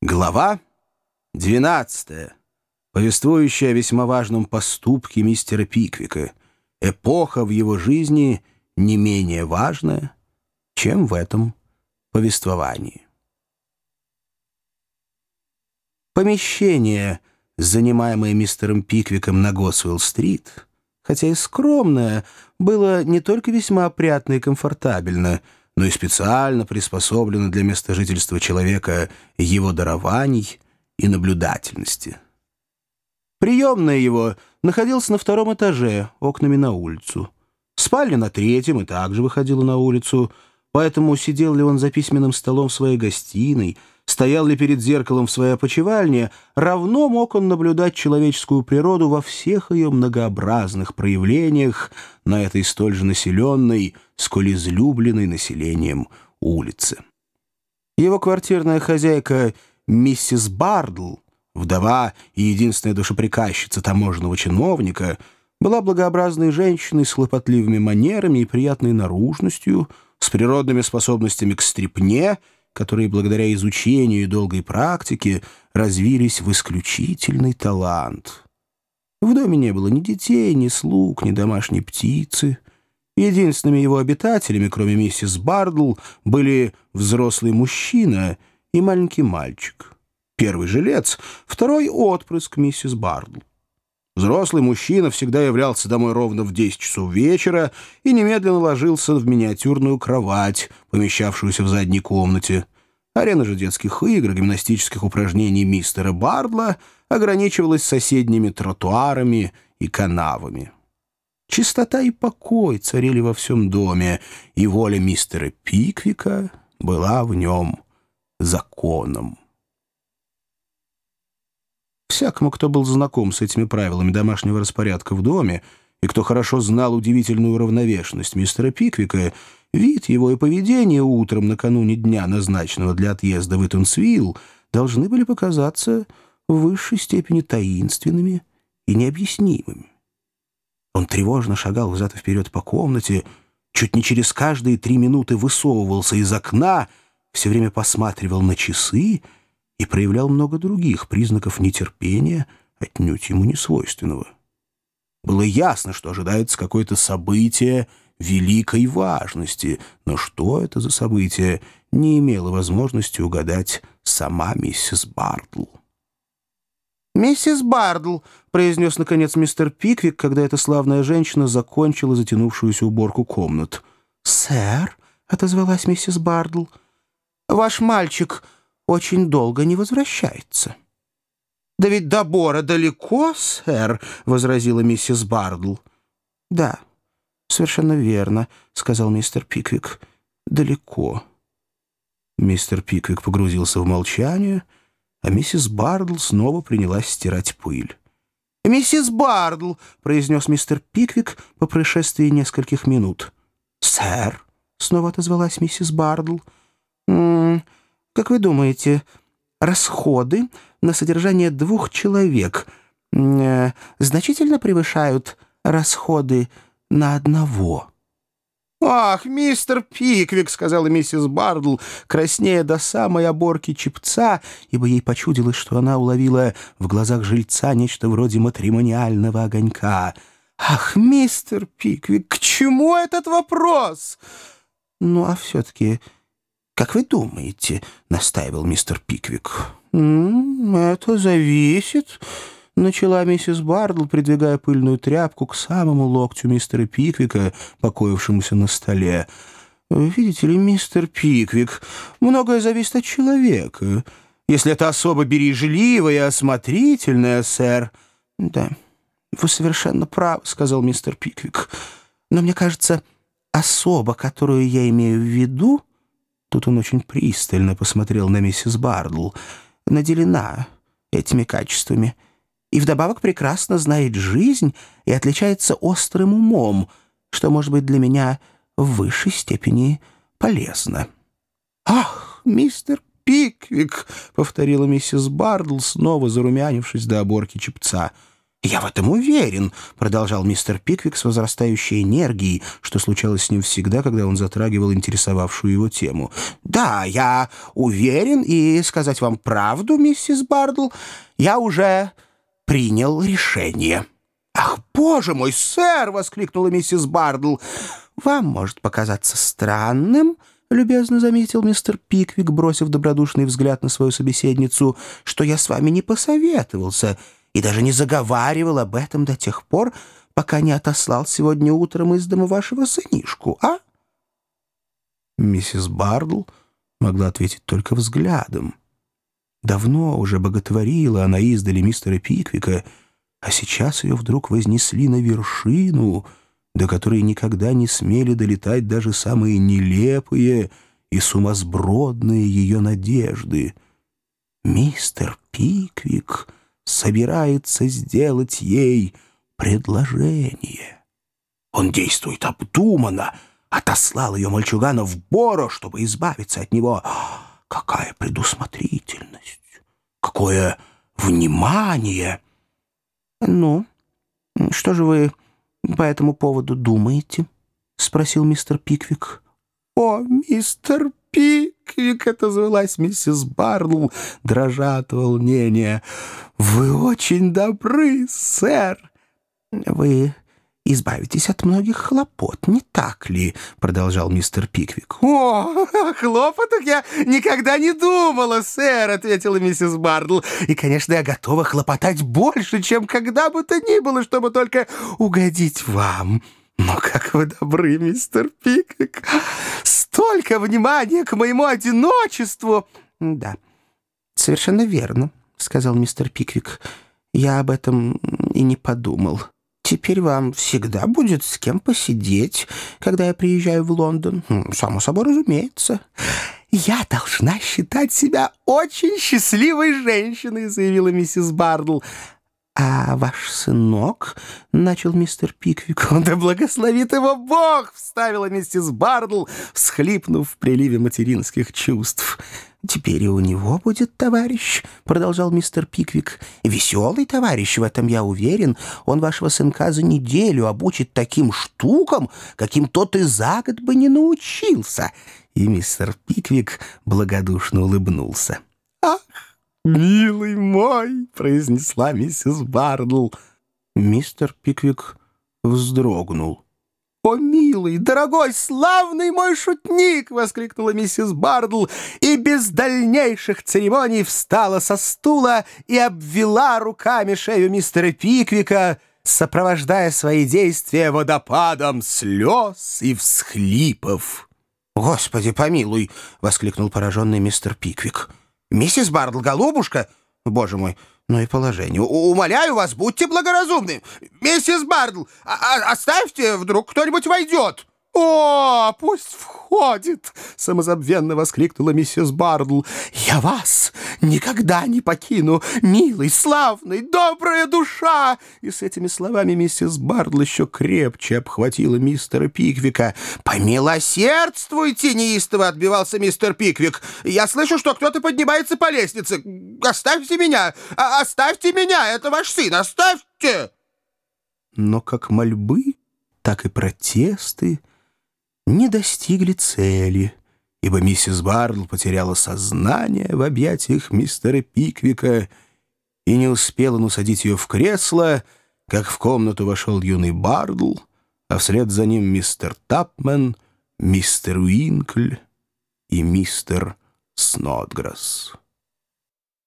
Глава 12, повествующая о весьма важном поступке мистера Пиквика. Эпоха в его жизни не менее важная, чем в этом повествовании. Помещение, занимаемое мистером Пиквиком на Госуэлл-стрит, хотя и скромное, было не только весьма опрятно и комфортабельно — но и специально приспособлено для места жительства человека его дарований и наблюдательности. Приемная его находилась на втором этаже, окнами на улицу. Спальня на третьем и также выходила на улицу, поэтому сидел ли он за письменным столом в своей гостиной — стоял ли перед зеркалом в своей опочивальне, равно мог он наблюдать человеческую природу во всех ее многообразных проявлениях на этой столь же населенной, сколь излюбленной населением улице. Его квартирная хозяйка миссис Бардл, вдова и единственная душеприказчица таможенного чиновника, была благообразной женщиной с хлопотливыми манерами и приятной наружностью, с природными способностями к стрипне — которые благодаря изучению и долгой практике развились в исключительный талант. В доме не было ни детей, ни слуг, ни домашней птицы. Единственными его обитателями, кроме миссис Бардл, были взрослый мужчина и маленький мальчик. Первый жилец, второй — отпрыск миссис Бардл. Взрослый мужчина всегда являлся домой ровно в 10 часов вечера и немедленно ложился в миниатюрную кровать, помещавшуюся в задней комнате. Арена же детских игр, гимнастических упражнений мистера Бардла ограничивалась соседними тротуарами и канавами. Чистота и покой царили во всем доме, и воля мистера Пиквика была в нем законом. Всякому, кто был знаком с этими правилами домашнего распорядка в доме, и кто хорошо знал удивительную равновешенность мистера Пиквика, вид его и поведение утром накануне дня, назначенного для отъезда в Итонсвилл, должны были показаться в высшей степени таинственными и необъяснимыми. Он тревожно шагал взад и вперед по комнате, чуть не через каждые три минуты высовывался из окна, все время посматривал на часы — и проявлял много других признаков нетерпения, отнюдь ему не свойственного. Было ясно, что ожидается какое-то событие великой важности, но что это за событие, не имела возможности угадать сама миссис Бардл. «Миссис Бардл», — произнес, наконец, мистер Пиквик, когда эта славная женщина закончила затянувшуюся уборку комнат. «Сэр», — отозвалась миссис Бардл, — «ваш мальчик очень долго не возвращается». «Да ведь до Бора далеко, сэр», — возразила миссис Бардл. «Да, совершенно верно», — сказал мистер Пиквик. «Далеко». Мистер Пиквик погрузился в молчание, а миссис Бардл снова принялась стирать пыль. «Миссис Бардл», — произнес мистер Пиквик по происшествии нескольких минут. «Сэр», — снова отозвалась миссис Бардл. «М -м, как вы думаете, расходы на содержание двух человек э, значительно превышают расходы на одного?» «Ах, мистер Пиквик!» — сказала миссис Бардл, краснея до самой оборки чепца, ибо ей почудилось, что она уловила в глазах жильца нечто вроде матримониального огонька. «Ах, мистер Пиквик, к чему этот вопрос?» «Ну, а все-таки «Как вы думаете?» — настаивал мистер Пиквик. «Это зависит...» — начала миссис Бардл, придвигая пыльную тряпку к самому локтю мистера Пиквика, покоившемуся на столе. «Видите ли, мистер Пиквик, многое зависит от человека. Если это особо бережливая и осмотрительная, сэр...» «Да, вы совершенно правы», — сказал мистер Пиквик. «Но мне кажется, особа, которую я имею в виду...» Тут он очень пристально посмотрел на миссис Бардл. Наделена этими качествами. И вдобавок прекрасно знает жизнь и отличается острым умом, что может быть для меня в высшей степени полезно. «Ах, мистер Пиквик!» — повторила миссис Бардл, снова зарумянившись до оборки чепца. «Я в этом уверен», — продолжал мистер Пиквик с возрастающей энергией, что случалось с ним всегда, когда он затрагивал интересовавшую его тему. «Да, я уверен, и сказать вам правду, миссис Бардл, я уже принял решение». «Ах, боже мой, сэр!» — воскликнула миссис Бардл. «Вам может показаться странным...» — любезно заметил мистер Пиквик, бросив добродушный взгляд на свою собеседницу, «что я с вами не посоветовался» и даже не заговаривал об этом до тех пор, пока не отослал сегодня утром из дома вашего сынишку, а?» Миссис Бардл могла ответить только взглядом. Давно уже боготворила она издали мистера Пиквика, а сейчас ее вдруг вознесли на вершину, до которой никогда не смели долетать даже самые нелепые и сумасбродные ее надежды. Мистер Пиквик собирается сделать ей предложение. Он действует обдуманно, отослал ее мальчугана в Боро, чтобы избавиться от него. Какая предусмотрительность! Какое внимание! «Ну, что же вы по этому поводу думаете?» — спросил мистер Пиквик. «О, мистер Пиквик!» — это звалась миссис Барнул, дрожа от волнения. «Вы очень добры, сэр!» «Вы избавитесь от многих хлопот, не так ли?» — продолжал мистер Пиквик. «О, о хлопотах я никогда не думала, сэр!» — ответила миссис Бардл. «И, конечно, я готова хлопотать больше, чем когда бы то ни было, чтобы только угодить вам. Но как вы добры, мистер Пиквик! Столько внимания к моему одиночеству!» «Да, совершенно верно», — сказал мистер Пиквик. «Я об этом и не подумал. Теперь вам всегда будет с кем посидеть, когда я приезжаю в Лондон. Хм, само собой разумеется». «Я должна считать себя очень счастливой женщиной», — заявила миссис Бардл. «А ваш сынок?» — начал мистер Пиквик. «Да благословит его Бог!» — вставила миссис Бардл, всхлипнув в приливе материнских чувств. «Теперь и у него будет товарищ», — продолжал мистер Пиквик. «Веселый товарищ, в этом я уверен. Он вашего сынка за неделю обучит таким штукам, каким тот и за год бы не научился». И мистер Пиквик благодушно улыбнулся. «Ах, милый мой!» — произнесла миссис Бардл. Мистер Пиквик вздрогнул. «О, милый, дорогой, славный мой шутник!» — воскликнула миссис Бардл и без дальнейших церемоний встала со стула и обвела руками шею мистера Пиквика, сопровождая свои действия водопадом слез и всхлипов. «Господи, помилуй!» — воскликнул пораженный мистер Пиквик. «Миссис Бардл, голубушка! Боже мой, ну и положение. Умоляю вас, будьте благоразумны. Миссис Бардл, а -а оставьте, вдруг кто-нибудь войдет. «О, пусть входит!» — самозабвенно воскликнула миссис Бардл. «Я вас никогда не покину, милый, славный, добрая душа!» И с этими словами миссис Бардл еще крепче обхватила мистера Пиквика. «Помилосердствуйте!» — неистово отбивался мистер Пиквик. «Я слышу, что кто-то поднимается по лестнице. Оставьте меня! А, оставьте меня! Это ваш сын! Оставьте!» Но как мольбы, так и протесты не достигли цели, ибо миссис Бардл потеряла сознание в объятиях мистера Пиквика и не успела он ее в кресло, как в комнату вошел юный Бардл, а вслед за ним мистер Тапмен, мистер Уинкль и мистер Снодграсс.